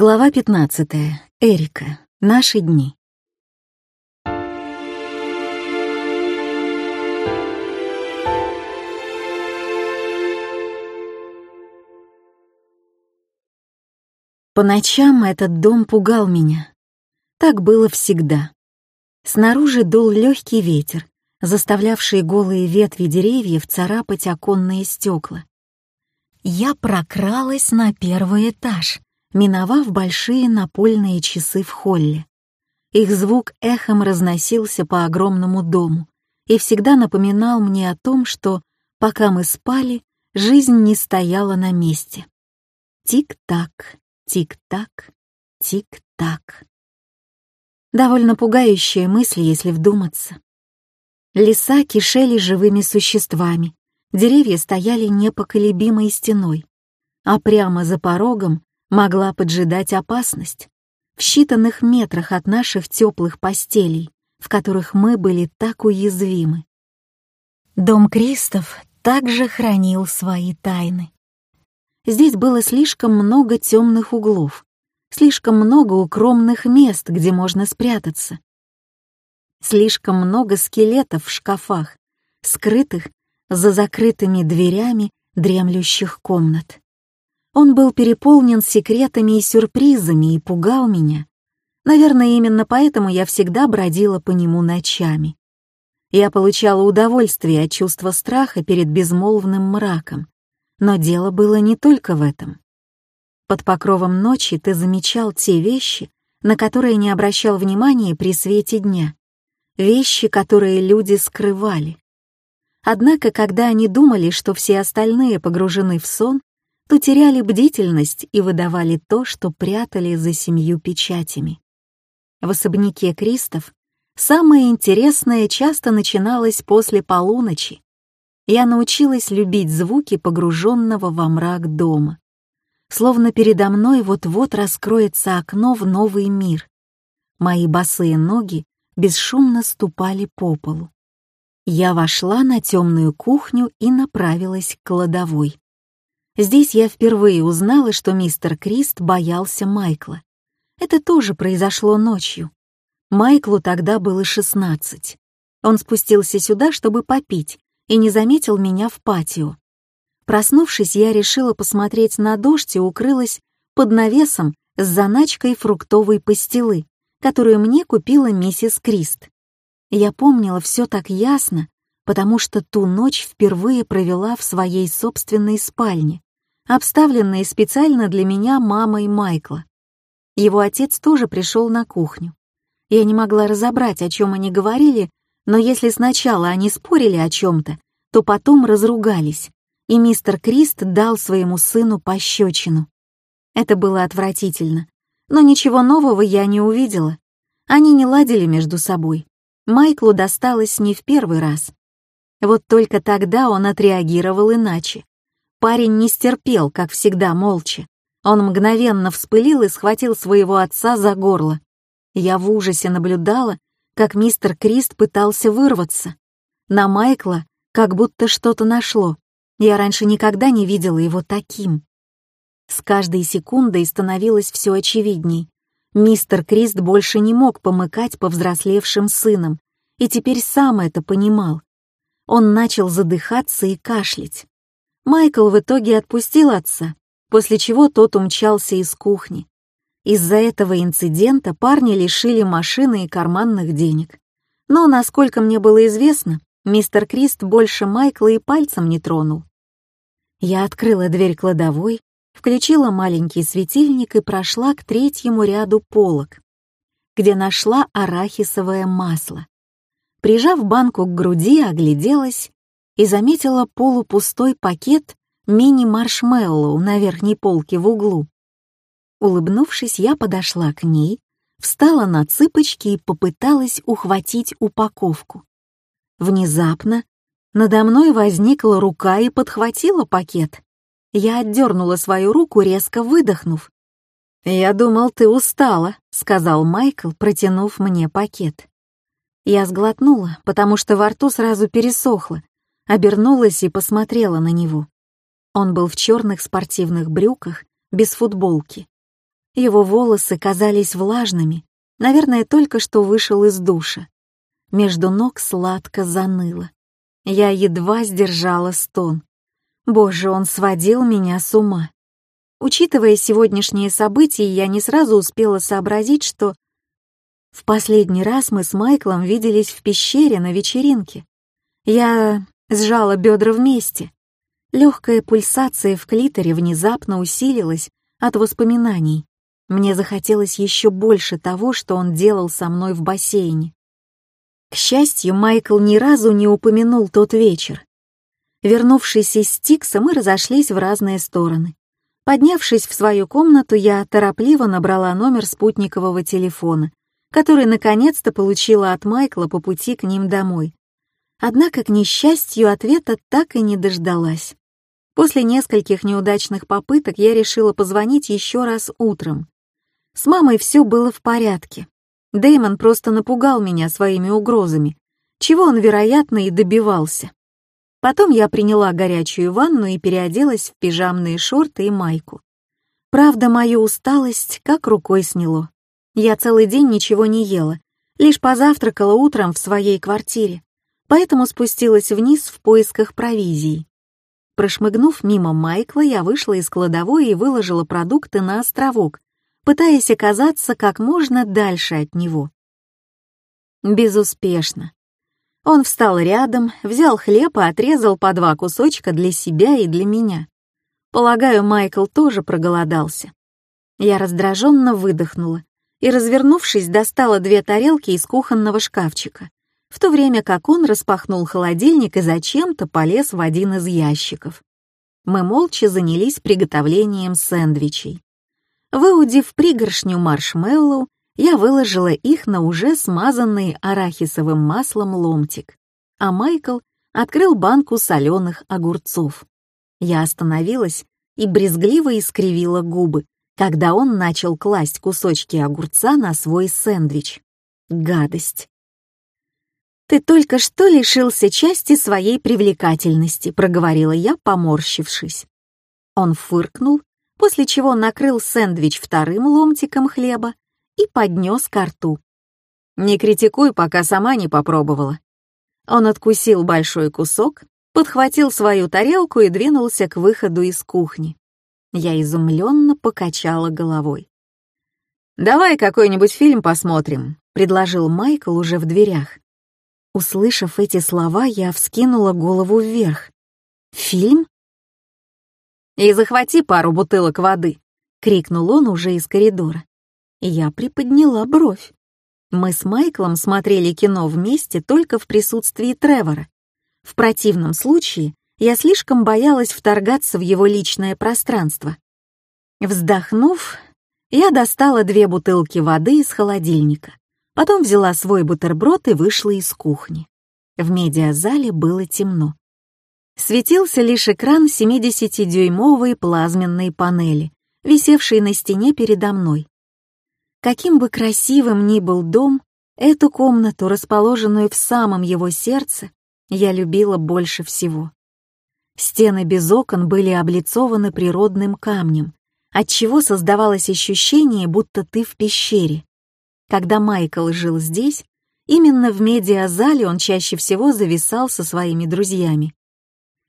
Глава 15. Эрика. Наши дни. По ночам этот дом пугал меня. Так было всегда. Снаружи дул легкий ветер, заставлявший голые ветви деревьев царапать оконные стекла. Я прокралась на первый этаж, миновав большие напольные часы в холле. Их звук эхом разносился по огромному дому и всегда напоминал мне о том, что, пока мы спали, жизнь не стояла на месте. Тик-так, тик-так, тик-так. Довольно пугающая мысль, если вдуматься. Леса кишели живыми существами, деревья стояли непоколебимой стеной, а прямо за порогом могла поджидать опасность в считанных метрах от наших теплых постелей, в которых мы были так уязвимы. Дом Кристов также хранил свои тайны. Здесь было слишком много темных углов, слишком много укромных мест, где можно спрятаться. Слишком много скелетов в шкафах, скрытых за закрытыми дверями дремлющих комнат. Он был переполнен секретами и сюрпризами и пугал меня. Наверное, именно поэтому я всегда бродила по нему ночами. Я получала удовольствие от чувства страха перед безмолвным мраком. Но дело было не только в этом. Под покровом ночи ты замечал те вещи, на которые не обращал внимания при свете дня. Вещи, которые люди скрывали. Однако, когда они думали, что все остальные погружены в сон, то теряли бдительность и выдавали то, что прятали за семью печатями. В особняке Кристов самое интересное часто начиналось после полуночи. Я научилась любить звуки погруженного во мрак дома. Словно передо мной вот-вот раскроется окно в новый мир. Мои босые ноги бесшумно ступали по полу. Я вошла на темную кухню и направилась к кладовой. Здесь я впервые узнала, что мистер Крист боялся Майкла. Это тоже произошло ночью. Майклу тогда было шестнадцать. Он спустился сюда, чтобы попить, и не заметил меня в патио. Проснувшись, я решила посмотреть на дождь и укрылась под навесом с заначкой фруктовой пастилы, которую мне купила миссис Крист. Я помнила все так ясно, потому что ту ночь впервые провела в своей собственной спальне, обставленные специально для меня мамой Майкла. Его отец тоже пришел на кухню. Я не могла разобрать, о чем они говорили, но если сначала они спорили о чем-то, то потом разругались, и мистер Крист дал своему сыну пощечину. Это было отвратительно, но ничего нового я не увидела. Они не ладили между собой. Майклу досталось не в первый раз. Вот только тогда он отреагировал иначе. Парень не стерпел, как всегда, молча. Он мгновенно вспылил и схватил своего отца за горло. Я в ужасе наблюдала, как мистер Крист пытался вырваться. На Майкла как будто что-то нашло. Я раньше никогда не видела его таким. С каждой секундой становилось все очевидней. Мистер Крист больше не мог помыкать повзрослевшим сыном, и теперь сам это понимал. Он начал задыхаться и кашлять. Майкл в итоге отпустил отца, после чего тот умчался из кухни. Из-за этого инцидента парни лишили машины и карманных денег. Но, насколько мне было известно, мистер Крист больше Майкла и пальцем не тронул. Я открыла дверь кладовой, включила маленький светильник и прошла к третьему ряду полок, где нашла арахисовое масло. Прижав банку к груди, огляделась и заметила полупустой пакет мини-маршмеллоу на верхней полке в углу. Улыбнувшись, я подошла к ней, встала на цыпочки и попыталась ухватить упаковку. Внезапно надо мной возникла рука и подхватила пакет. Я отдернула свою руку, резко выдохнув. «Я думал, ты устала», — сказал Майкл, протянув мне пакет. Я сглотнула, потому что во рту сразу пересохло, обернулась и посмотрела на него. Он был в черных спортивных брюках, без футболки. Его волосы казались влажными, наверное, только что вышел из душа. Между ног сладко заныло. Я едва сдержала стон. Боже, он сводил меня с ума. Учитывая сегодняшние события, я не сразу успела сообразить, что в последний раз мы с Майклом виделись в пещере на вечеринке. Я сжала бедра вместе. Легкая пульсация в клиторе внезапно усилилась от воспоминаний. Мне захотелось еще больше того, что он делал со мной в бассейне. К счастью, Майкл ни разу не упомянул тот вечер. Вернувшись из Стикса, мы разошлись в разные стороны. Поднявшись в свою комнату, я торопливо набрала номер спутникового телефона, который наконец-то получила от Майкла по пути к ним домой. Однако, к несчастью, ответа так и не дождалась. После нескольких неудачных попыток я решила позвонить еще раз утром. С мамой все было в порядке. Дэймон просто напугал меня своими угрозами, чего он, вероятно, и добивался. Потом я приняла горячую ванну и переоделась в пижамные шорты и майку. Правда, мою усталость как рукой сняло. Я целый день ничего не ела, лишь позавтракала утром в своей квартире, поэтому спустилась вниз в поисках провизии. Прошмыгнув мимо Майкла, я вышла из кладовой и выложила продукты на островок, пытаясь оказаться как можно дальше от него. Безуспешно. Он встал рядом, взял хлеб и отрезал по два кусочка для себя и для меня. Полагаю, Майкл тоже проголодался. Я раздраженно выдохнула и, развернувшись, достала две тарелки из кухонного шкафчика, в то время как он распахнул холодильник и зачем-то полез в один из ящиков. Мы молча занялись приготовлением сэндвичей. Выудив пригоршню маршмеллоу, я выложила их на уже смазанный арахисовым маслом ломтик, а Майкл открыл банку соленых огурцов. Я остановилась и брезгливо искривила губы, когда он начал класть кусочки огурца на свой сэндвич. Гадость. «Ты только что лишился части своей привлекательности», — проговорила я, поморщившись. Он фыркнул, после чего накрыл сэндвич вторым ломтиком хлеба и поднес ко рту. «Не критикуй, пока сама не попробовала». Он откусил большой кусок, подхватил свою тарелку и двинулся к выходу из кухни. Я изумленно покачала головой. «Давай какой-нибудь фильм посмотрим», — предложил Майкл уже в дверях. Услышав эти слова, я вскинула голову вверх. «Фильм?» «И захвати пару бутылок воды», — крикнул он уже из коридора. Я приподняла бровь. Мы с Майклом смотрели кино вместе только в присутствии Тревора. В противном случае я слишком боялась вторгаться в его личное пространство. Вздохнув, я достала две бутылки воды из холодильника, потом взяла свой бутерброд и вышла из кухни. В медиазале было темно. Светился лишь экран 70-дюймовой плазменной панели, висевшей на стене передо мной. Каким бы красивым ни был дом, эту комнату, расположенную в самом его сердце, я любила больше всего. Стены без окон были облицованы природным камнем, отчего создавалось ощущение, будто ты в пещере. Когда Майкл жил здесь, именно в медиазале он чаще всего зависал со своими друзьями.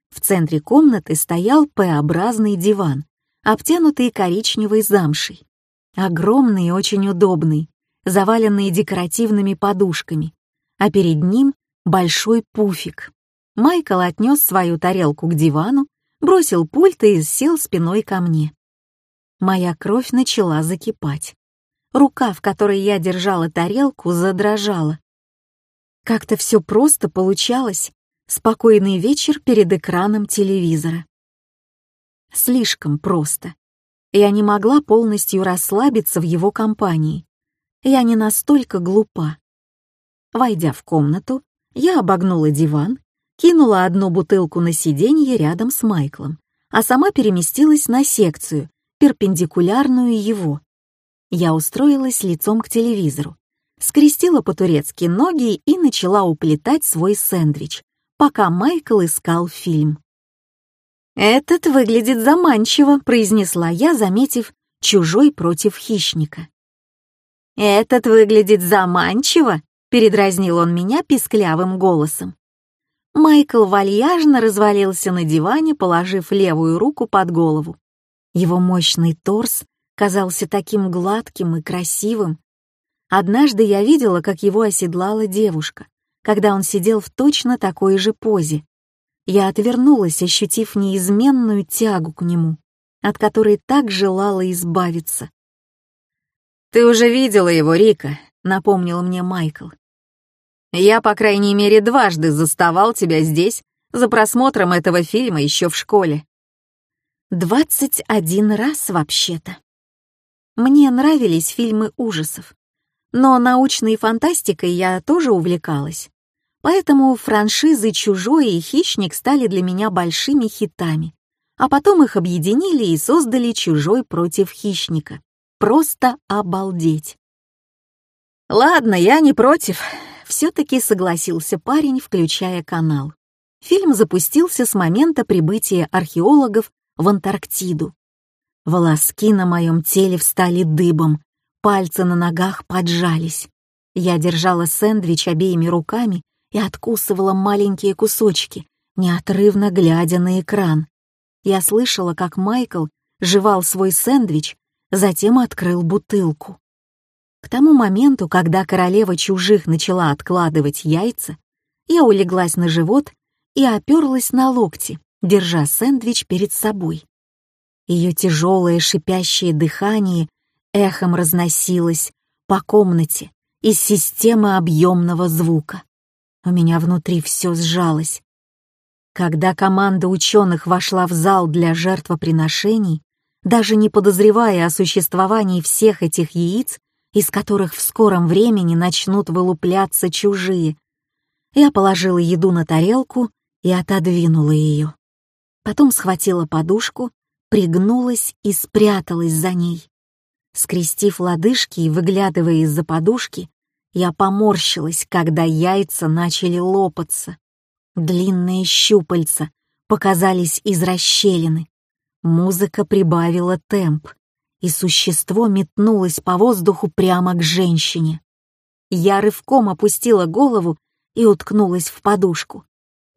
В центре комнаты стоял П-образный диван, обтянутый коричневой замшей. Огромный и очень удобный, заваленный декоративными подушками, а перед ним большой пуфик. Майкл отнес свою тарелку к дивану, бросил пульт и сел спиной ко мне. Моя кровь начала закипать. Рука, в которой я держала тарелку, задрожала. Как-то все просто получалось. Спокойный вечер перед экраном телевизора. Слишком просто. Я не могла полностью расслабиться в его компании. Я не настолько глупа. Войдя в комнату, я обогнула диван, кинула одну бутылку на сиденье рядом с Майклом, а сама переместилась на секцию, перпендикулярную его. Я устроилась лицом к телевизору, скрестила по-турецки ноги и начала уплетать свой сэндвич, пока Майкл искал фильм. «Этот выглядит заманчиво», — произнесла я, заметив «Чужой против хищника». «Этот выглядит заманчиво», — передразнил он меня писклявым голосом. Майкл вальяжно развалился на диване, положив левую руку под голову. Его мощный торс казался таким гладким и красивым. Однажды я видела, как его оседлала девушка, когда он сидел в точно такой же позе. Я отвернулась, ощутив неизменную тягу к нему, от которой так желала избавиться. «Ты уже видела его, Рика», — напомнил мне Майкл. «Я, по крайней мере, дважды заставал тебя здесь за просмотром этого фильма еще в школе». «Двадцать один раз, вообще-то». Мне нравились фильмы ужасов, но научной фантастикой я тоже увлекалась. Поэтому франшизы «Чужой» и «Хищник» стали для меня большими хитами. А потом их объединили и создали «Чужой против хищника». Просто обалдеть. «Ладно, я не против», — все-таки согласился парень, включая канал. Фильм запустился с момента прибытия археологов в Антарктиду. Волоски на моем теле встали дыбом, пальцы на ногах поджались. Я держала сэндвич обеими руками и откусывала маленькие кусочки, неотрывно глядя на экран. Я слышала, как Майкл жевал свой сэндвич, затем открыл бутылку. К тому моменту, когда королева чужих начала откладывать яйца, я улеглась на живот и оперлась на локти, держа сэндвич перед собой. Ее тяжелое шипящее дыхание эхом разносилось по комнате из системы объемного звука. У меня внутри все сжалось. Когда команда ученых вошла в зал для жертвоприношений, даже не подозревая о существовании всех этих яиц, из которых в скором времени начнут вылупляться чужие, я положила еду на тарелку и отодвинула ее. Потом схватила подушку пригнулась и спряталась за ней. Скрестив лодыжки и выглядывая из-за подушки, я поморщилась, когда яйца начали лопаться. Длинные щупальца показались из расщелины. Музыка прибавила темп, и существо метнулось по воздуху прямо к женщине. Я рывком опустила голову и уткнулась в подушку,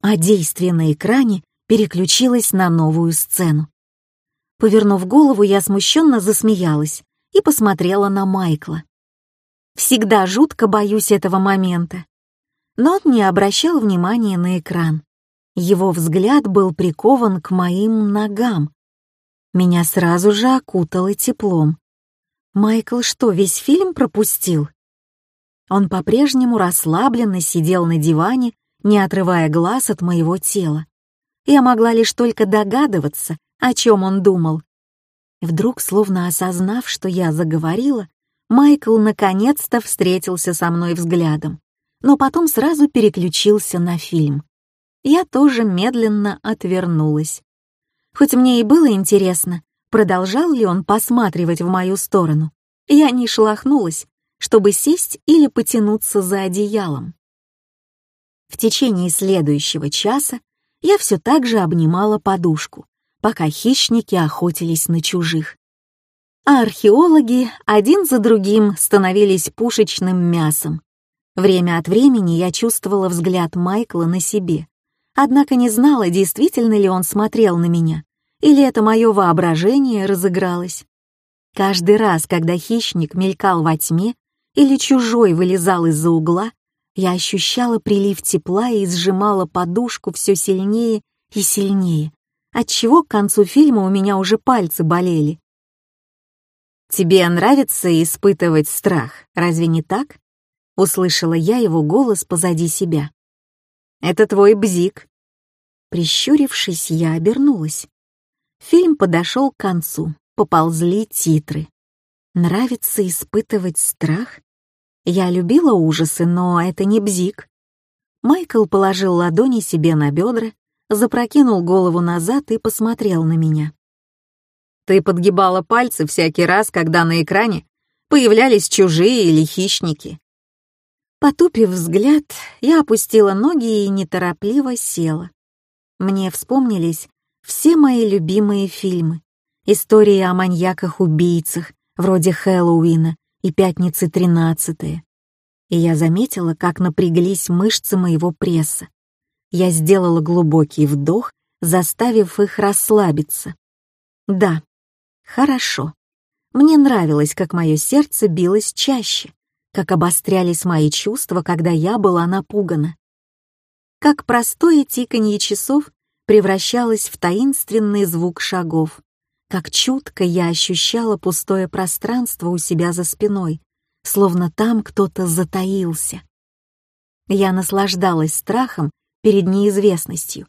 а действие на экране переключилось на новую сцену. Повернув голову, я смущенно засмеялась и посмотрела на Майкла. Всегда жутко боюсь этого момента. Но он не обращал внимания на экран. Его взгляд был прикован к моим ногам. Меня сразу же окутало теплом. Майкл что, весь фильм пропустил? Он по-прежнему расслабленно сидел на диване, не отрывая глаз от моего тела. Я могла лишь только догадываться, о чем он думал. Вдруг, словно осознав, что я заговорила, Майкл наконец-то встретился со мной взглядом, но потом сразу переключился на фильм. Я тоже медленно отвернулась. Хоть мне и было интересно, продолжал ли он посматривать в мою сторону, я не шлахнулась, чтобы сесть или потянуться за одеялом. В течение следующего часа я все так же обнимала подушку, пока хищники охотились на чужих. А археологи один за другим становились пушечным мясом. Время от времени я чувствовала взгляд Майкла на себе, однако не знала, действительно ли он смотрел на меня, или это мое воображение разыгралось. Каждый раз, когда хищник мелькал во тьме или чужой вылезал из-за угла, я ощущала прилив тепла и сжимала подушку все сильнее и сильнее, отчего к концу фильма у меня уже пальцы болели. «Тебе нравится испытывать страх, разве не так?» — услышала я его голос позади себя. «Это твой бзик». Прищурившись, я обернулась. Фильм подошел к концу, поползли титры. «Нравится испытывать страх?» Я любила ужасы, но это не бзик. Майкл положил ладони себе на бедра запрокинул голову назад и посмотрел на меня. «Ты подгибала пальцы всякий раз, когда на экране появлялись чужие или хищники». Потупив взгляд, я опустила ноги и неторопливо села. Мне вспомнились все мои любимые фильмы, истории о маньяках-убийцах, вроде Хэллоуина и Пятницы 13 и я заметила, как напряглись мышцы моего пресса. Я сделала глубокий вдох, заставив их расслабиться. Да, хорошо. Мне нравилось, как мое сердце билось чаще, как обострялись мои чувства, когда я была напугана. Как простое тиканье часов превращалось в таинственный звук шагов, как чутко я ощущала пустое пространство у себя за спиной, словно там кто-то затаился. Я наслаждалась страхом перед неизвестностью.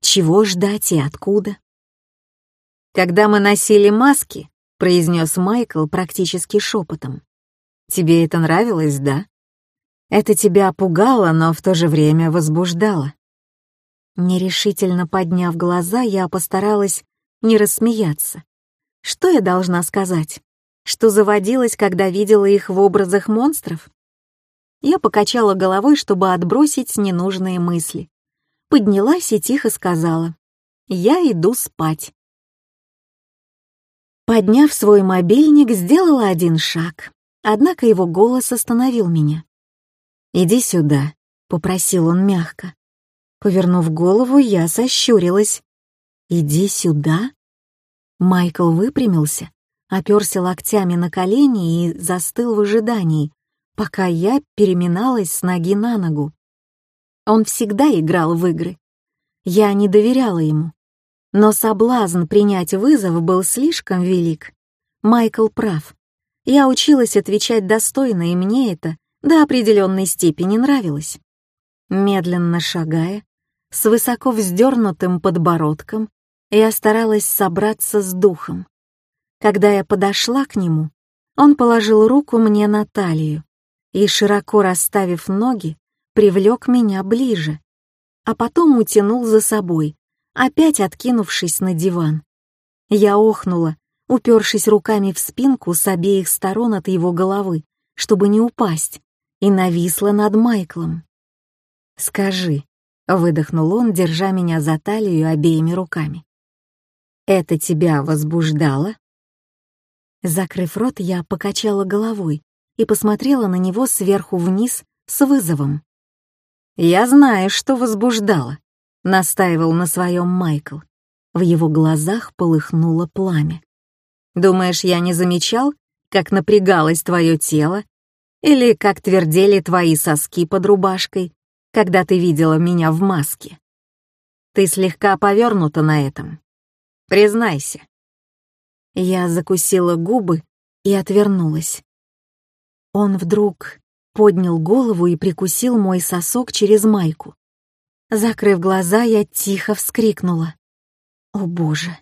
Чего ждать и откуда? «Когда мы носили маски», — произнес Майкл практически шепотом. «Тебе это нравилось, да? Это тебя пугало, но в то же время возбуждало». Нерешительно подняв глаза, я постаралась не рассмеяться. Что я должна сказать? Что заводилась, когда видела их в образах монстров? Я покачала головой, чтобы отбросить ненужные мысли. Поднялась и тихо сказала. «Я иду спать». Подняв свой мобильник, сделала один шаг, однако его голос остановил меня. «Иди сюда», — попросил он мягко. Повернув голову, я сощурилась. «Иди сюда?» Майкл выпрямился, оперся локтями на колени и застыл в ожидании, пока я переминалась с ноги на ногу. Он всегда играл в игры. Я не доверяла ему. Но соблазн принять вызов был слишком велик. Майкл прав. Я училась отвечать достойно, и мне это до определенной степени нравилось. Медленно шагая, с высоко вздернутым подбородком, я старалась собраться с духом. Когда я подошла к нему, он положил руку мне на талию и, широко расставив ноги, привлек меня ближе, а потом утянул за собой, опять откинувшись на диван. Я охнула, упершись руками в спинку с обеих сторон от его головы, чтобы не упасть, и нависла над Майклом. «Скажи», — выдохнул он, держа меня за талию обеими руками. «Это тебя возбуждало?» Закрыв рот, я покачала головой и посмотрела на него сверху вниз с вызовом. «Я знаю, что возбуждало», — настаивал на своем Майкл. В его глазах полыхнуло пламя. «Думаешь, я не замечал, как напрягалось твое тело? Или как твердели твои соски под рубашкой, когда ты видела меня в маске? Ты слегка повернута на этом. Признайся». Я закусила губы и отвернулась. Он вдруг поднял голову и прикусил мой сосок через майку. Закрыв глаза, я тихо вскрикнула. О боже!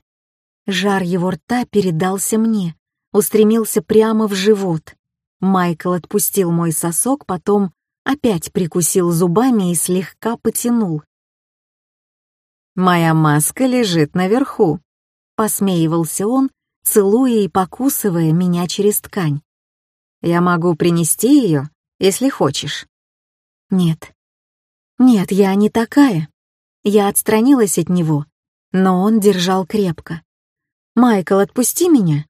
Жар его рта передался мне, устремился прямо в живот. Майкл отпустил мой сосок, потом опять прикусил зубами и слегка потянул. «Моя маска лежит наверху», — посмеивался он, целуя и покусывая меня через ткань. «Я могу принести ее, если хочешь». «Нет. Нет, я не такая». Я отстранилась от него, но он держал крепко. «Майкл, отпусти меня».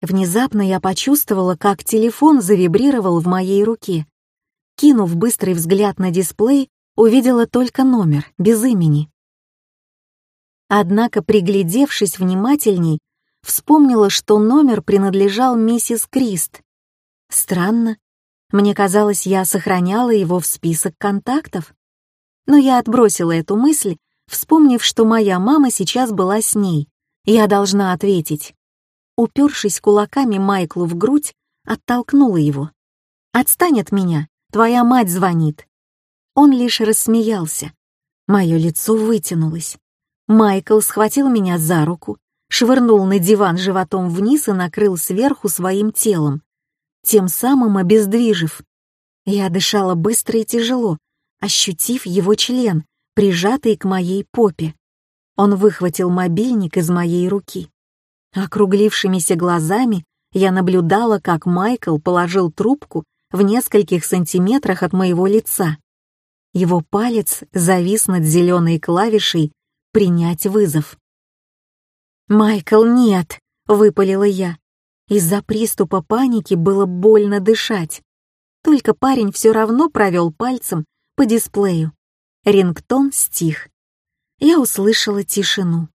Внезапно я почувствовала, как телефон завибрировал в моей руке. Кинув быстрый взгляд на дисплей, увидела только номер, без имени. Однако, приглядевшись внимательней, вспомнила, что номер принадлежал миссис Крист. Странно. Мне казалось, я сохраняла его в список контактов. Но я отбросила эту мысль, вспомнив, что моя мама сейчас была с ней. Я должна ответить. Упершись кулаками Майклу в грудь, оттолкнула его. «Отстань от меня, твоя мать звонит». Он лишь рассмеялся. Мое лицо вытянулось. Майкл схватил меня за руку, швырнул на диван животом вниз и накрыл сверху своим телом, тем самым обездвижив. Я дышала быстро и тяжело, ощутив его член, прижатый к моей попе. Он выхватил мобильник из моей руки. Округлившимися глазами я наблюдала, как Майкл положил трубку в нескольких сантиметрах от моего лица. Его палец завис над зеленой клавишей «Принять вызов». «Майкл, нет!» — выпалила я. Из-за приступа паники было больно дышать. Только парень все равно провел пальцем по дисплею. Рингтон стих. Я услышала тишину.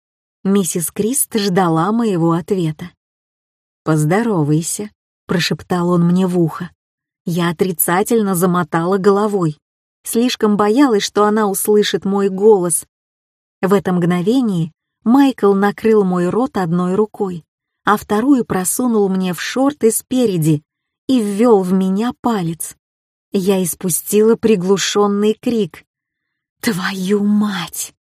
Миссис Крист ждала моего ответа. «Поздоровайся», — прошептал он мне в ухо. Я отрицательно замотала головой. Слишком боялась, что она услышит мой голос. В это мгновение Майкл накрыл мой рот одной рукой, а вторую просунул мне в шорты спереди и ввел в меня палец. Я испустила приглушенный крик. «Твою мать!»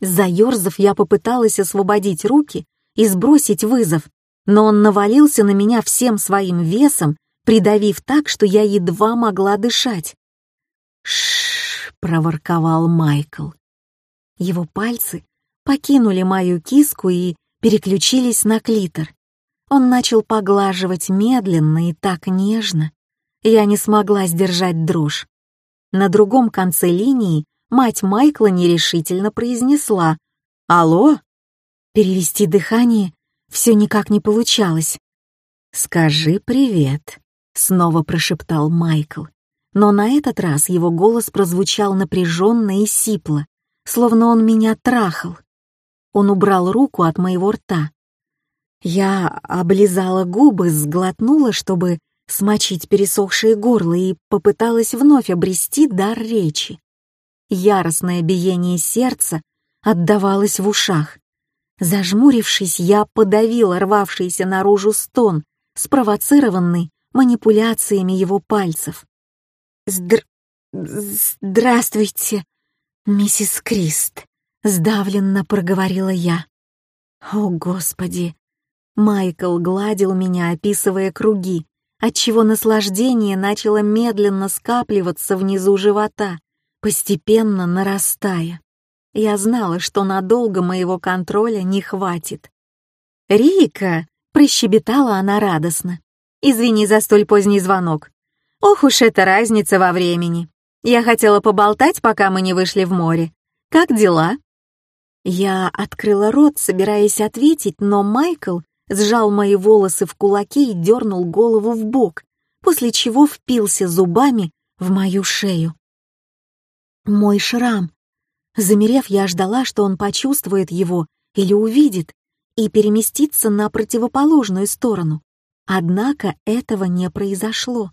Заерзав, я попыталась освободить руки и сбросить вызов, но он навалился на меня всем своим весом, придавив так, что я едва могла дышать. Шш, проворковал Майкл. Его пальцы покинули мою киску и переключились на клитор. Он начал поглаживать медленно и так нежно. Я не смогла сдержать дрожь. На другом конце линии мать Майкла нерешительно произнесла «Алло?» Перевести дыхание все никак не получалось. «Скажи привет», — снова прошептал Майкл. Но на этот раз его голос прозвучал напряженно и сипло, словно он меня трахал. Он убрал руку от моего рта. Я облизала губы, сглотнула, чтобы смочить пересохшее горло и попыталась вновь обрести дар речи. Яростное биение сердца отдавалось в ушах. Зажмурившись, я подавила рвавшийся наружу стон, спровоцированный манипуляциями его пальцев. «Здр... здравствуйте, миссис Крист», — сдавленно проговорила я. «О, Господи!» Майкл гладил меня, описывая круги, отчего наслаждение начало медленно скапливаться внизу живота, постепенно нарастая. Я знала, что надолго моего контроля не хватит. «Рика!» — прощебетала она радостно. «Извини за столь поздний звонок. Ох уж эта разница во времени. Я хотела поболтать, пока мы не вышли в море. Как дела?» Я открыла рот, собираясь ответить, но Майкл сжал мои волосы в кулаки и дернул голову в бок, после чего впился зубами в мою шею. Мой шрам. Замерев, я ждала, что он почувствует его или увидит и переместится на противоположную сторону. Однако этого не произошло.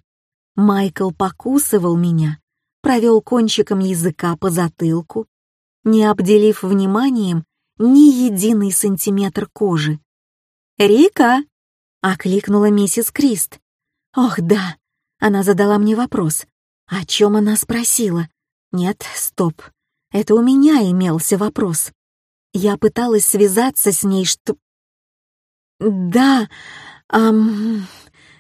Майкл покусывал меня, провел кончиком языка по затылку, не обделив вниманием ни единый сантиметр кожи. «Рика!» — окликнула миссис Крист. «Ох, да!» — она задала мне вопрос. О чем она спросила? Нет, стоп. Это у меня имелся вопрос. Я пыталась связаться с ней, что... Да, эм...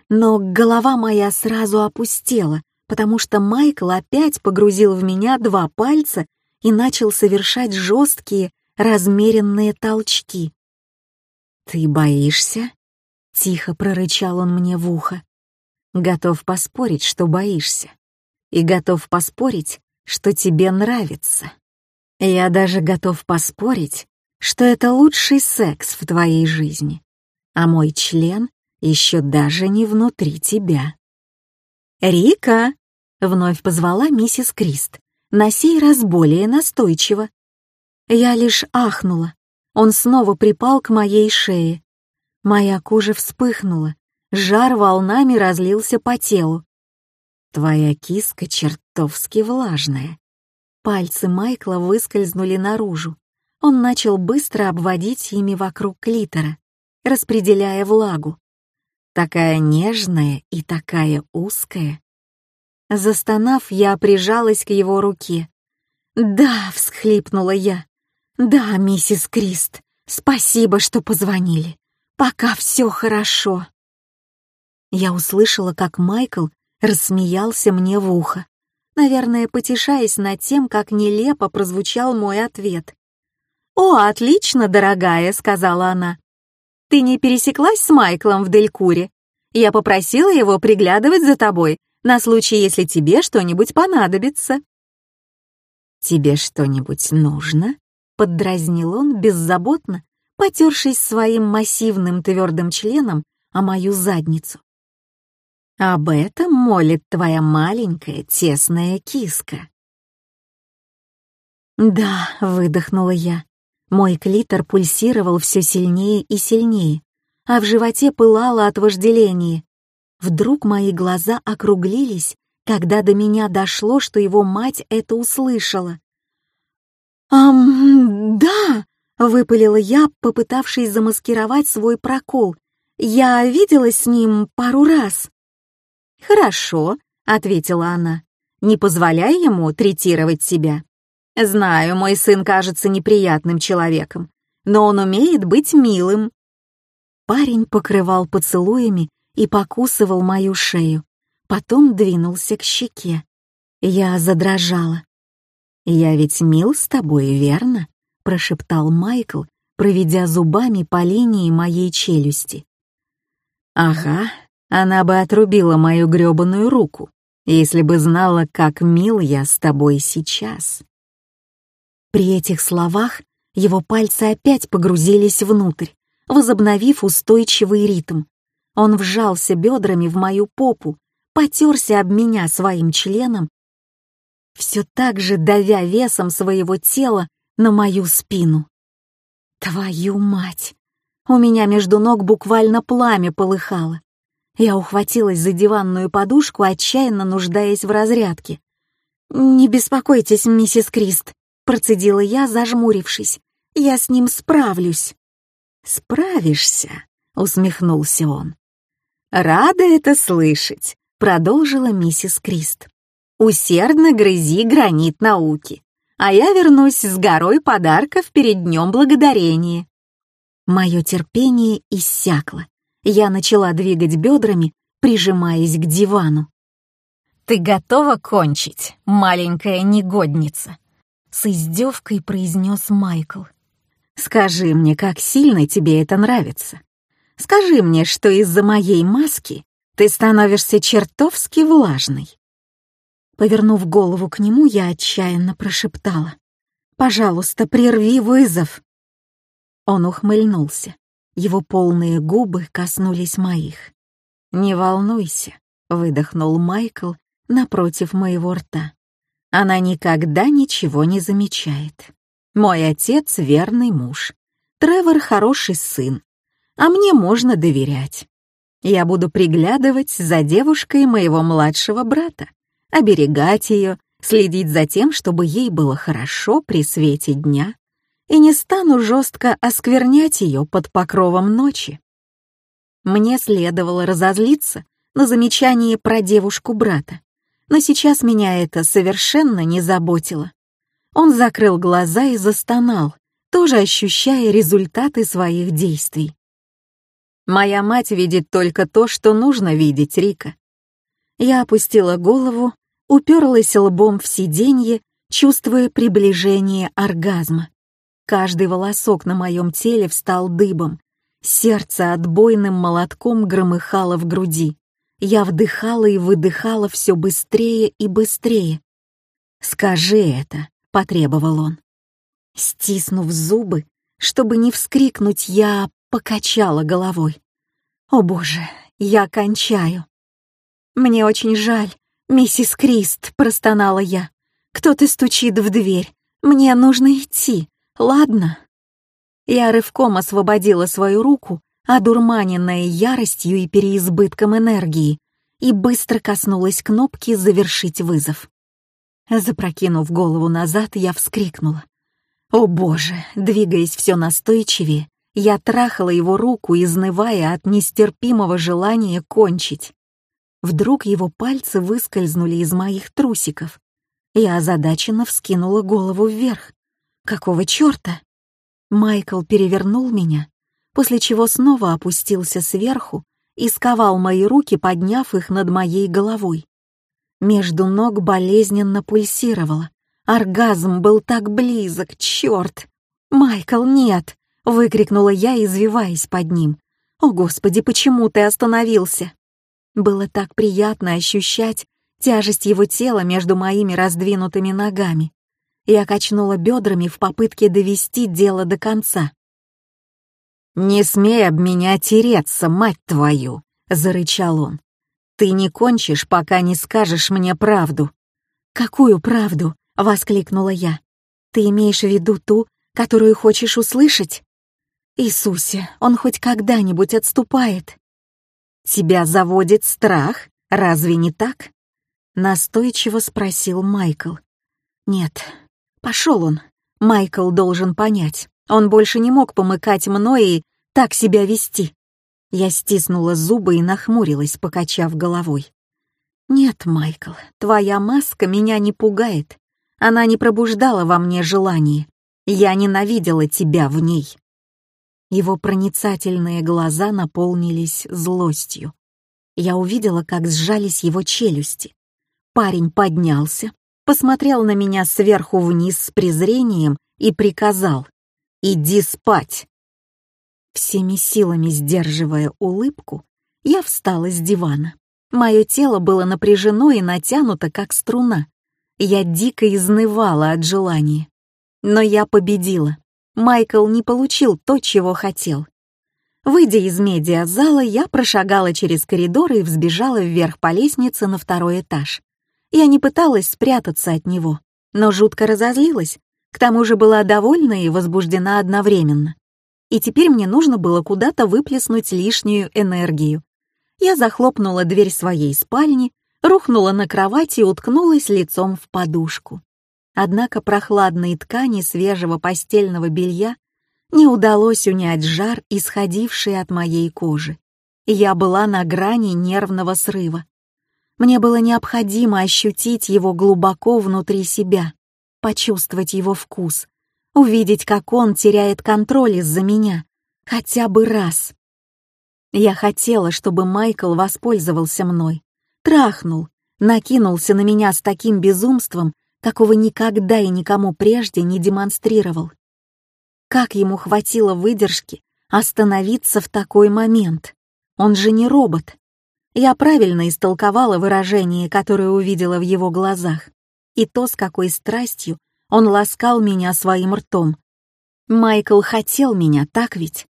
но голова моя сразу опустела, потому что Майкл опять погрузил в меня два пальца и начал совершать жесткие, размеренные толчки. «Ты боишься?» — тихо прорычал он мне в ухо. «Готов поспорить, что боишься. И готов поспорить, что тебе нравится. Я даже готов поспорить, что это лучший секс в твоей жизни, а мой член еще даже не внутри тебя. «Рика!» — вновь позвала миссис Крист, на сей раз более настойчиво. Я лишь ахнула. Он снова припал к моей шее. Моя кожа вспыхнула, жар волнами разлился по телу. Твоя киска чертовски влажная. Пальцы Майкла выскользнули наружу. Он начал быстро обводить ими вокруг клитора, распределяя влагу. Такая нежная и такая узкая. Застонав, я прижалась к его руке. «Да», — всхлипнула я. «Да, миссис Крист, спасибо, что позвонили. Пока все хорошо». Я услышала, как Майкл рассмеялся мне в ухо, наверное, потешаясь над тем, как нелепо прозвучал мой ответ. «О, отлично, дорогая», — сказала она. «Ты не пересеклась с Майклом в Делькуре? Я попросила его приглядывать за тобой на случай, если тебе что-нибудь понадобится». «Тебе что-нибудь нужно?» — поддразнил он беззаботно, потершись своим массивным твердым членом о мою задницу. Об этом молит твоя маленькая тесная киска. «Да», — выдохнула я. Мой клитор пульсировал все сильнее и сильнее, а в животе пылало от вожделения. Вдруг мои глаза округлились, когда до меня дошло, что его мать это услышала. «Ам, да», — выпалила я, попытавшись замаскировать свой прокол. «Я виделась с ним пару раз». «Хорошо», — ответила она. «Не позволяй ему третировать себя. Знаю, мой сын кажется неприятным человеком, но он умеет быть милым». Парень покрывал поцелуями и покусывал мою шею, потом двинулся к щеке. Я задрожала. «Я ведь мил с тобой, верно?» — прошептал Майкл, проведя зубами по линии моей челюсти. «Ага, она бы отрубила мою грёбаную руку, если бы знала, как мил я с тобой сейчас». При этих словах его пальцы опять погрузились внутрь, возобновив устойчивый ритм. Он вжался бедрами в мою попу, потерся об меня своим членом, все так же давя весом своего тела на мою спину. Твою мать! У меня между ног буквально пламя полыхало. Я ухватилась за диванную подушку, отчаянно нуждаясь в разрядке. «Не беспокойтесь, миссис Крист», Процедила я, зажмурившись. «Я с ним справлюсь». «Справишься», — усмехнулся он. «Рада это слышать», — продолжила миссис Крист. «Усердно грызи гранит науки, а я вернусь с горой подарков перед Днем Благодарения». Мое терпение иссякло. Я начала двигать бедрами, прижимаясь к дивану. «Ты готова кончить, маленькая негодница?» с издевкой произнес Майкл. «Скажи мне, как сильно тебе это нравится. Скажи мне, что из-за моей маски ты становишься чертовски влажной». Повернув голову к нему, я отчаянно прошептала. «Пожалуйста, прерви вызов!» Он ухмыльнулся. Его полные губы коснулись моих. «Не волнуйся», — выдохнул Майкл напротив моего рта. Она никогда ничего не замечает. Мой отец — верный муж. Тревор — хороший сын. А мне можно доверять. Я буду приглядывать за девушкой моего младшего брата, оберегать ее, следить за тем, чтобы ей было хорошо при свете дня, и не стану жестко осквернять ее под покровом ночи. Мне следовало разозлиться на замечание про девушку брата, но сейчас меня это совершенно не заботило. Он закрыл глаза и застонал, тоже ощущая результаты своих действий. «Моя мать видит только то, что нужно видеть, Рика». Я опустила голову, уперлась лбом в сиденье, чувствуя приближение оргазма. Каждый волосок на моем теле встал дыбом, сердце отбойным молотком громыхало в груди. Я вдыхала и выдыхала все быстрее и быстрее. «Скажи это», — потребовал он. Стиснув зубы, чтобы не вскрикнуть, я покачала головой. «О боже, я кончаю!» «Мне очень жаль, миссис Крист», — простонала я. «Кто-то стучит в дверь. Мне нужно идти, ладно?» Я рывком освободила свою руку одурманенная яростью и переизбытком энергии, и быстро коснулась кнопки «Завершить вызов». Запрокинув голову назад, я вскрикнула. «О боже!» Двигаясь все настойчивее, я трахала его руку, изнывая от нестерпимого желания кончить. Вдруг его пальцы выскользнули из моих трусиков. Я озадаченно вскинула голову вверх. «Какого черта?» Майкл перевернул меня после чего снова опустился сверху и сковал мои руки, подняв их над моей головой. Между ног болезненно пульсировало. Оргазм был так близок, черт! «Майкл, нет!» — выкрикнула я, извиваясь под ним. «О, Господи, почему ты остановился?» Было так приятно ощущать тяжесть его тела между моими раздвинутыми ногами. Я качнула бедрами в попытке довести дело до конца. «Не смей об меня тереться, мать твою!» — зарычал он. «Ты не кончишь, пока не скажешь мне правду». «Какую правду?» — воскликнула я. «Ты имеешь в виду ту, которую хочешь услышать?» «Иисусе, он хоть когда-нибудь отступает?» «Тебя заводит страх, разве не так?» — настойчиво спросил Майкл. «Нет, пошел он. Майкл должен понять. Он больше не мог помыкать мной и так себя вести. Я стиснула зубы и нахмурилась, покачав головой. «Нет, Майкл, твоя маска меня не пугает. Она не пробуждала во мне желание. Я ненавидела тебя в ней». Его проницательные глаза наполнились злостью. Я увидела, как сжались его челюсти. Парень поднялся, посмотрел на меня сверху вниз с презрением и приказал «Иди спать!» Всеми силами сдерживая улыбку, я встала с дивана. Мое тело было напряжено и натянуто, как струна. Я дико изнывала от желания. Но я победила. Майкл не получил то, чего хотел. Выйдя из медиазала, я прошагала через коридор и взбежала вверх по лестнице на второй этаж. Я не пыталась спрятаться от него, но жутко разозлилась, к тому же была довольна и возбуждена одновременно. И теперь мне нужно было куда-то выплеснуть лишнюю энергию. Я захлопнула дверь своей спальни, рухнула на кровать и уткнулась лицом в подушку. Однако прохладные ткани свежего постельного белья не удалось унять жар, исходивший от моей кожи. Я была на грани нервного срыва. Мне было необходимо ощутить его глубоко внутри себя почувствовать его вкус, увидеть, как он теряет контроль из-за меня, хотя бы раз. Я хотела, чтобы Майкл воспользовался мной, трахнул, накинулся на меня с таким безумством, какого никогда и никому прежде не демонстрировал. Как ему хватило выдержки остановиться в такой момент? Он же не робот. Я правильно истолковала выражение, которое увидела в его глазах и то, с какой страстью он ласкал меня своим ртом. Майкл хотел меня, так ведь?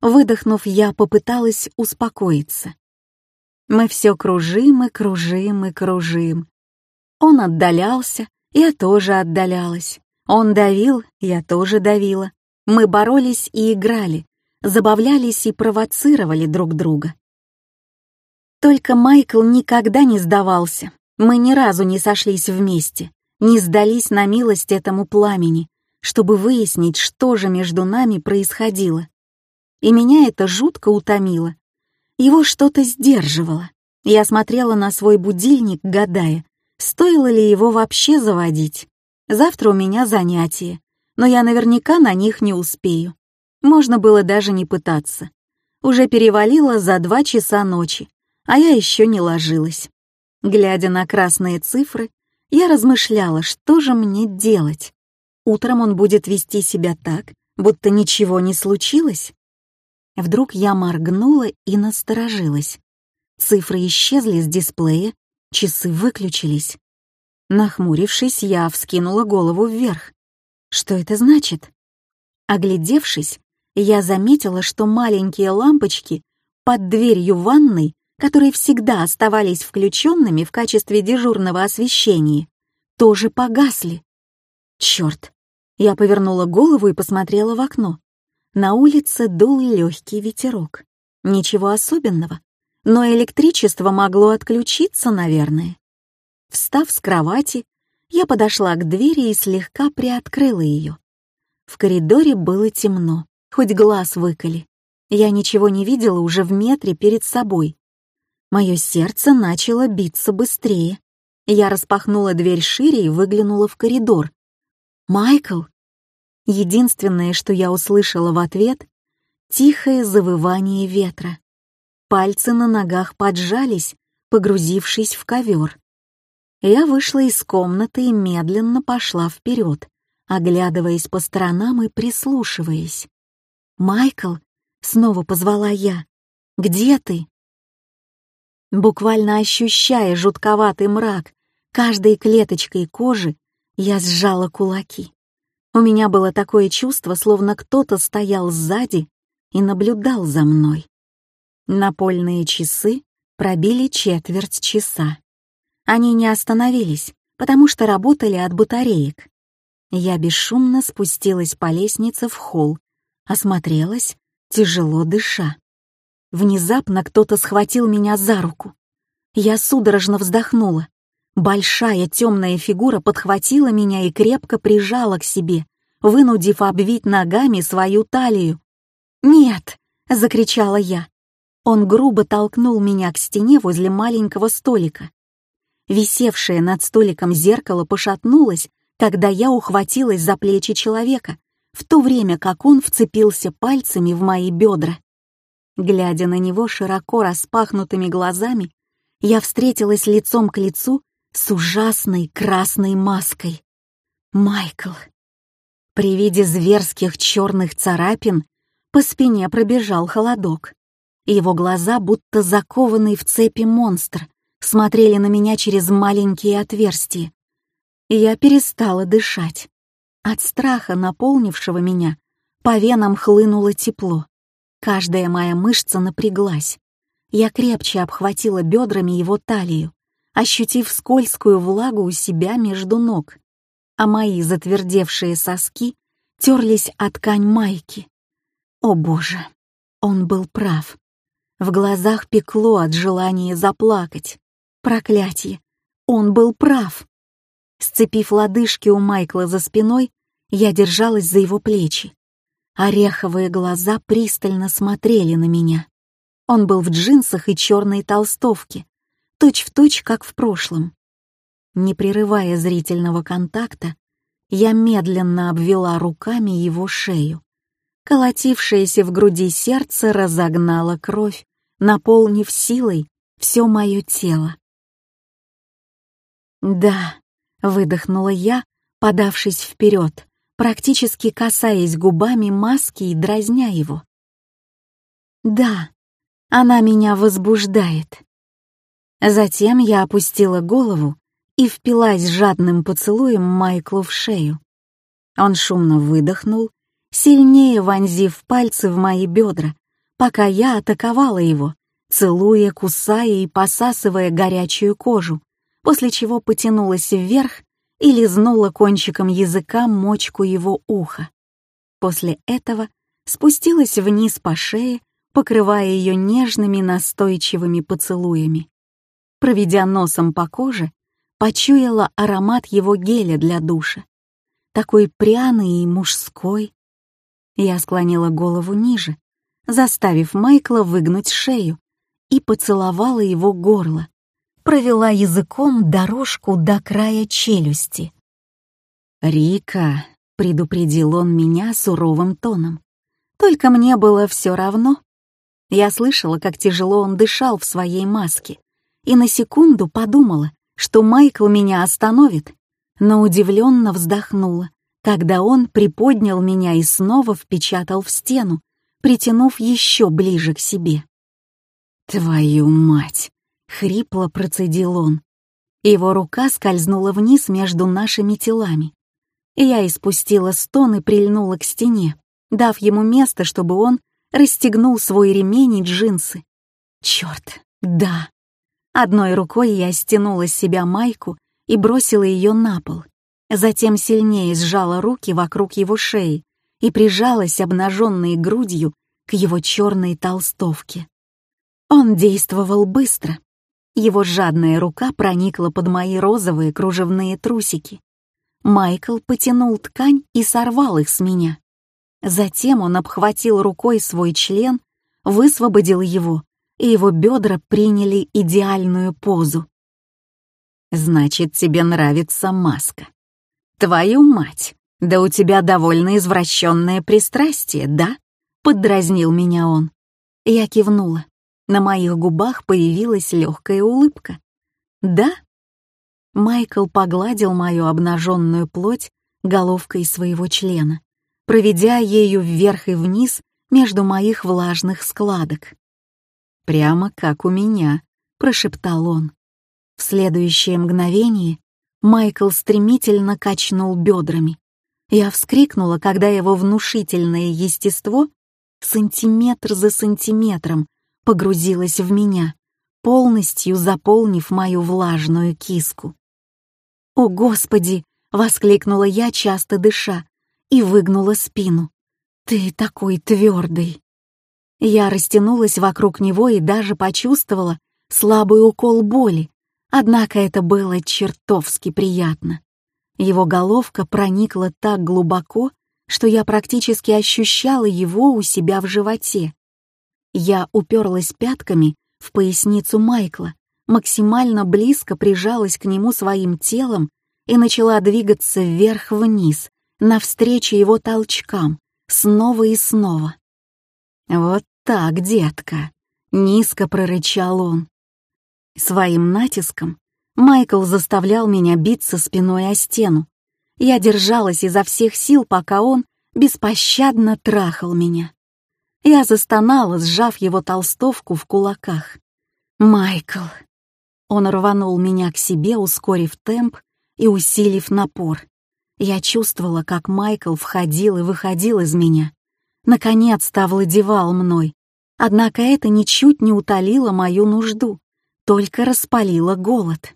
Выдохнув, я попыталась успокоиться. Мы все кружим и кружим и кружим. Он отдалялся, я тоже отдалялась. Он давил, я тоже давила. Мы боролись и играли, забавлялись и провоцировали друг друга. Только Майкл никогда не сдавался, мы ни разу не сошлись вместе, не сдались на милость этому пламени, чтобы выяснить, что же между нами происходило. И меня это жутко утомило. Его что-то сдерживало. Я смотрела на свой будильник, гадая, стоило ли его вообще заводить. Завтра у меня занятия, но я наверняка на них не успею. Можно было даже не пытаться. Уже перевалило за два часа ночи, а я еще не ложилась. Глядя на красные цифры, я размышляла, что же мне делать. Утром он будет вести себя так, будто ничего не случилось. Вдруг я моргнула и насторожилась. Цифры исчезли с дисплея, часы выключились. Нахмурившись, я вскинула голову вверх. Что это значит? Оглядевшись, я заметила, что маленькие лампочки под дверью ванной которые всегда оставались включенными в качестве дежурного освещения, тоже погасли. Черт! Я повернула голову и посмотрела в окно. На улице дул легкий ветерок. Ничего особенного, но электричество могло отключиться, наверное. Встав с кровати, я подошла к двери и слегка приоткрыла ее. В коридоре было темно, хоть глаз выколи. Я ничего не видела уже в метре перед собой. Мое сердце начало биться быстрее. Я распахнула дверь шире и выглянула в коридор. «Майкл!» Единственное, что я услышала в ответ — тихое завывание ветра. Пальцы на ногах поджались, погрузившись в ковер. Я вышла из комнаты и медленно пошла вперед, оглядываясь по сторонам и прислушиваясь. «Майкл!» — снова позвала я. «Где ты?» Буквально ощущая жутковатый мрак, каждой клеточкой кожи я сжала кулаки. У меня было такое чувство, словно кто-то стоял сзади и наблюдал за мной. Напольные часы пробили четверть часа. Они не остановились, потому что работали от батареек. Я бесшумно спустилась по лестнице в холл, осмотрелась, тяжело дыша. Внезапно кто-то схватил меня за руку. Я судорожно вздохнула. Большая темная фигура подхватила меня и крепко прижала к себе, вынудив обвить ногами свою талию. «Нет!» — закричала я. Он грубо толкнул меня к стене возле маленького столика. Висевшее над столиком зеркало пошатнулось, когда я ухватилась за плечи человека, в то время как он вцепился пальцами в мои бедра. Глядя на него широко распахнутыми глазами, я встретилась лицом к лицу с ужасной красной маской. Майкл. При виде зверских черных царапин по спине пробежал холодок. Его глаза, будто закованный в цепи монстр, смотрели на меня через маленькие отверстия. Я перестала дышать. От страха, наполнившего меня, по венам хлынуло тепло. Каждая моя мышца напряглась. Я крепче обхватила бедрами его талию, ощутив скользкую влагу у себя между ног, а мои затвердевшие соски терлись о ткань майки. О боже, он был прав. В глазах пекло от желания заплакать. Проклятие, он был прав. Сцепив лодыжки у Майкла за спиной, я держалась за его плечи. Ореховые глаза пристально смотрели на меня. Он был в джинсах и черной толстовке, точь-в-точь, точь, как в прошлом. Не прерывая зрительного контакта, я медленно обвела руками его шею. Колотившееся в груди сердце разогнало кровь, наполнив силой все мое тело. «Да», — выдохнула я, подавшись вперед, практически касаясь губами маски и дразня его. «Да, она меня возбуждает». Затем я опустила голову и впилась жадным поцелуем Майклу в шею. Он шумно выдохнул, сильнее вонзив пальцы в мои бедра, пока я атаковала его, целуя, кусая и посасывая горячую кожу, после чего потянулась вверх и лизнула кончиком языка мочку его уха. После этого спустилась вниз по шее, покрывая ее нежными настойчивыми поцелуями. Проведя носом по коже, почуяла аромат его геля для душа. Такой пряный и мужской. Я склонила голову ниже, заставив Майкла выгнуть шею, и поцеловала его горло, провела языком дорожку до края челюсти. «Рика», — предупредил он меня суровым тоном. Только мне было все равно. Я слышала, как тяжело он дышал в своей маске, и на секунду подумала, что Майкл меня остановит, но удивленно вздохнула, когда он приподнял меня и снова впечатал в стену, притянув еще ближе к себе. «Твою мать!» — хрипло процедил он. Его рука скользнула вниз между нашими телами. Я испустила стон и прильнула к стене, дав ему место, чтобы он расстегнул свой ремень и джинсы. Черт, да. Одной рукой я стянула с себя майку и бросила ее на пол. Затем сильнее сжала руки вокруг его шеи и прижалась обнаженной грудью к его черной толстовке. Он действовал быстро, его жадная рука проникла под мои розовые кружевные трусики. Майкл потянул ткань и сорвал их с меня. Затем он обхватил рукой свой член, высвободил его, и его бедра приняли идеальную позу. «Значит, тебе нравится маска. Твою мать, да у тебя довольно извращенное пристрастие, да?» — поддразнил меня он. Я кивнула. На моих губах появилась легкая улыбка. «Да?» Майкл погладил мою обнаженную плоть головкой своего члена, проведя ею вверх и вниз между моих влажных складок. «Прямо как у меня», — прошептал он. В следующее мгновение Майкл стремительно качнул бедрами. Я вскрикнула, когда его внушительное естество сантиметр за сантиметром погрузилась в меня, полностью заполнив мою влажную киску. «О, Господи!» — воскликнула я, часто дыша, и выгнула спину. «Ты такой твердый!» Я растянулась вокруг него и даже почувствовала слабый укол боли, однако это было чертовски приятно. Его головка проникла так глубоко, что я практически ощущала его у себя в животе. Я уперлась пятками в поясницу Майкла, максимально близко прижалась к нему своим телом и начала двигаться вверх-вниз, навстречу его толчкам, снова и снова. «Вот так, детка!» — низко прорычал он. Своим натиском Майкл заставлял меня биться спиной о стену. Я держалась изо всех сил, пока он беспощадно трахал меня. Я застонала, сжав его толстовку в кулаках. «Майкл!» Он рванул меня к себе, ускорив темп и усилив напор. Я чувствовала, как Майкл входил и выходил из меня. Наконец-то овладевал мной. Однако это ничуть не утолило мою нужду, только распалило голод.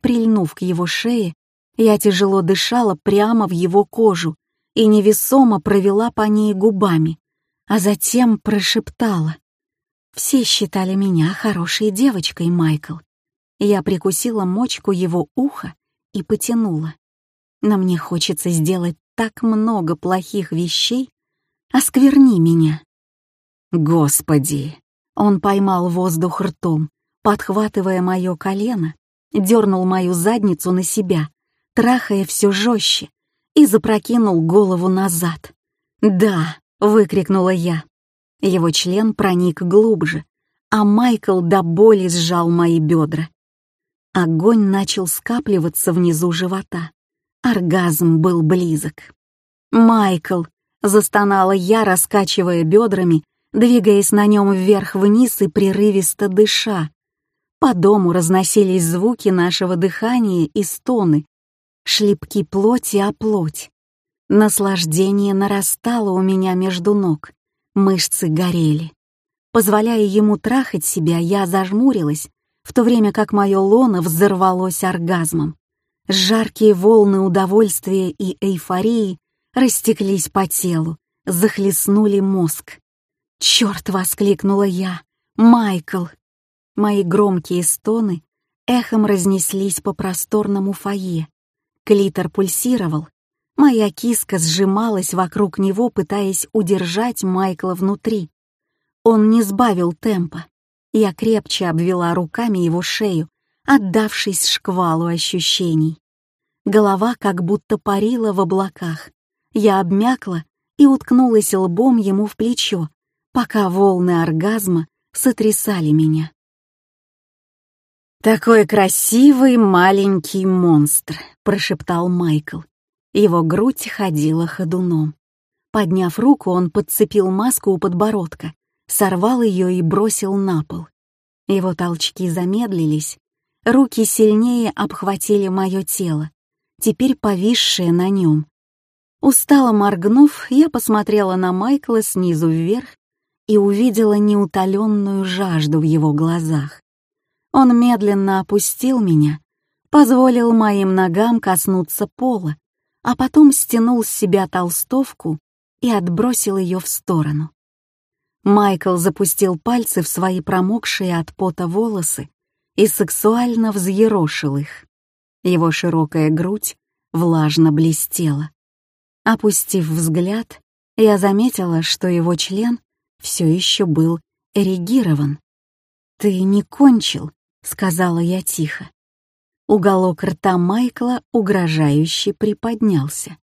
Прильнув к его шее, я тяжело дышала прямо в его кожу и невесомо провела по ней губами, а затем прошептала. Все считали меня хорошей девочкой, Майкл. Я прикусила мочку его уха и потянула. Но мне хочется сделать так много плохих вещей. Оскверни меня. Господи! Он поймал воздух ртом, подхватывая мое колено, дернул мою задницу на себя, трахая все жестче, и запрокинул голову назад. «Да!» — выкрикнула я. Его член проник глубже, а Майкл до боли сжал мои бедра. Огонь начал скапливаться внизу живота. Оргазм был близок. «Майкл!» — застонала я, раскачивая бедрами, двигаясь на нем вверх-вниз и прерывисто дыша. По дому разносились звуки нашего дыхания и стоны, шлепки плоти о плоть. Наслаждение нарастало у меня между ног, мышцы горели. Позволяя ему трахать себя, я зажмурилась, в то время как мое лоно взорвалось оргазмом. Жаркие волны удовольствия и эйфории растеклись по телу, захлестнули мозг. «Черт!» — воскликнула я. «Майкл!» Мои громкие стоны эхом разнеслись по просторному фойе. Клитор пульсировал. Моя киска сжималась вокруг него, пытаясь удержать Майкла внутри. Он не сбавил темпа. Я крепче обвела руками его шею, отдавшись шквалу ощущений. Голова как будто парила в облаках. Я обмякла и уткнулась лбом ему в плечо, пока волны оргазма сотрясали меня. «Такой красивый маленький монстр», — прошептал Майкл. Его грудь ходила ходуном. Подняв руку, он подцепил маску у подбородка, сорвал ее и бросил на пол. Его толчки замедлились, руки сильнее обхватили мое тело, теперь повисшее на нем. Устало моргнув, я посмотрела на Майкла снизу вверх и увидела неутоленную жажду в его глазах. Он медленно опустил меня, позволил моим ногам коснуться пола, а потом стянул с себя толстовку и отбросил ее в сторону. Майкл запустил пальцы в свои промокшие от пота волосы и сексуально взъерошил их. Его широкая грудь влажно блестела. Опустив взгляд, я заметила, что его член все еще был эрегирован. «Ты не кончил», — сказала я тихо. Уголок рта Майкла угрожающе приподнялся.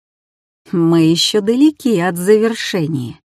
«Мы еще далеки от завершения».